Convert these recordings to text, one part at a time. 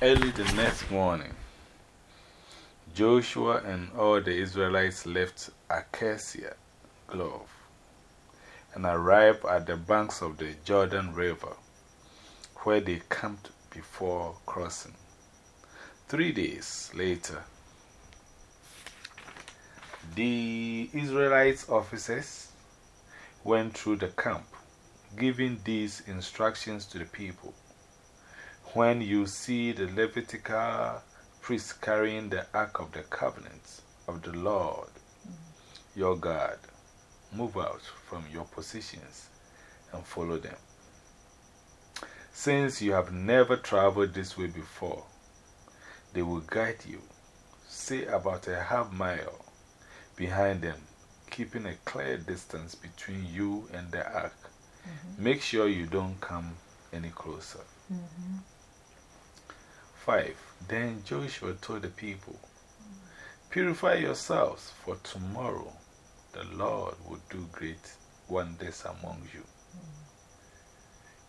Early the next morning, Joshua and all the Israelites left Acacia Grove and arrived at the banks of the Jordan River, where they camped before crossing. Three days later, the Israelites' officers went through the camp, giving these instructions to the people. When you see the Levitical priests carrying the Ark of the Covenant of the Lord your God, move out from your positions and follow them. Since you have never traveled this way before, they will guide you. Say about a half mile behind them, keeping a clear distance between you and the ark. -hmm. Make sure you don't come any closer. -hmm. 5. Then Joshua told the people, Purify yourselves, for tomorrow the Lord will do great wonders among you.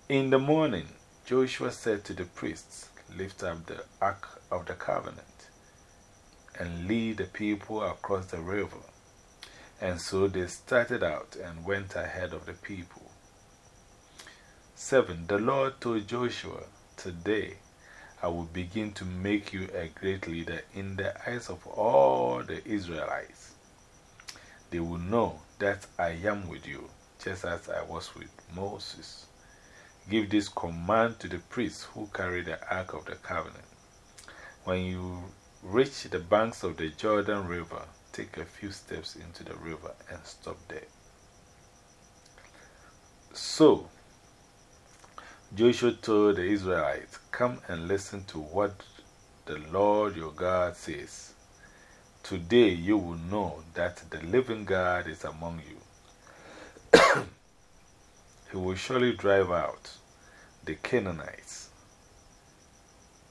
In the morning, Joshua said to the priests, Lift up the ark of the covenant and lead the people across the river. And so they started out and went ahead of the people. 7. The Lord told Joshua, Today I will begin to make you a great leader in the eyes of all the Israelites. They will know that I am with you, just as I was with Moses. Give this command to the priests who carry the Ark of the Covenant. When you reach the banks of the Jordan River, take a few steps into the river and stop there. So, Joshua told the Israelites, Come and listen to what the Lord your God says. Today you will know that the living God is among you. he will surely drive out the Canaanites,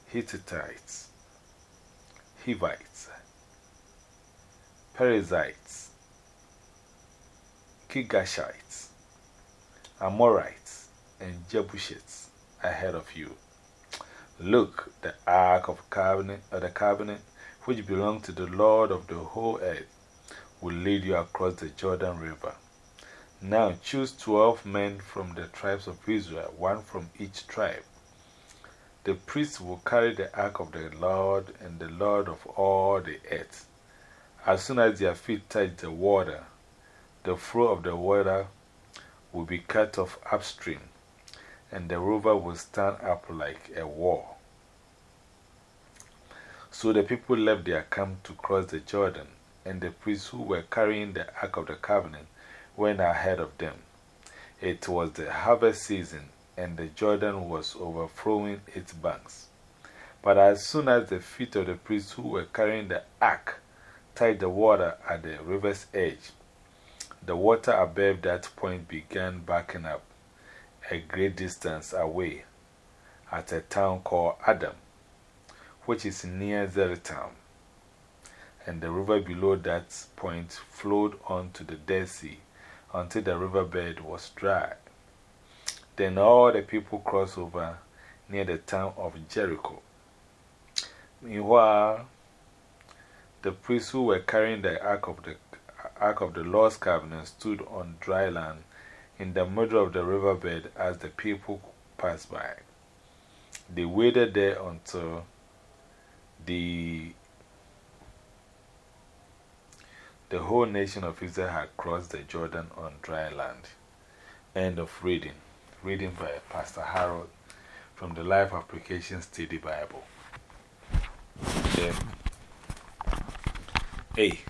Hittites, Hivites, Perizzites, Girgashites, Amorites, and Jebusites ahead of you. Look, the Ark of, covenant, of the Covenant, which belongs to the Lord of the whole earth, will lead you across the Jordan River. Now choose twelve men from the tribes of Israel, one from each tribe. The priests will carry the ark of the Lord and the Lord of all the earth. As soon as their feet touch the water, the flow of the water will be cut off upstream, and the river will stand up like a wall. So the people left their camp to cross the Jordan, and the priests who were carrying the Ark of the Covenant went ahead of them. It was the harvest season, and the Jordan was overflowing its banks. But as soon as the feet of the priests who were carrying the ark touched the water at the river's edge, the water above that point began backing up a great distance away at a town called Adam, which is near Zarethan. And the river below that point flowed on to the Dead Sea until the riverbed was dry. Then all the people crossed over near the town of Jericho. Meanwhile, the priests who were carrying the Ark of the, Ark of the Lord's Covenant stood on dry land in the middle of the riverbed as the people passed by. They waited there until the, the whole nation of Israel had crossed the Jordan on dry land. End of reading. Reading by Pastor Harold from the Life Application Study Bible. Then, hey.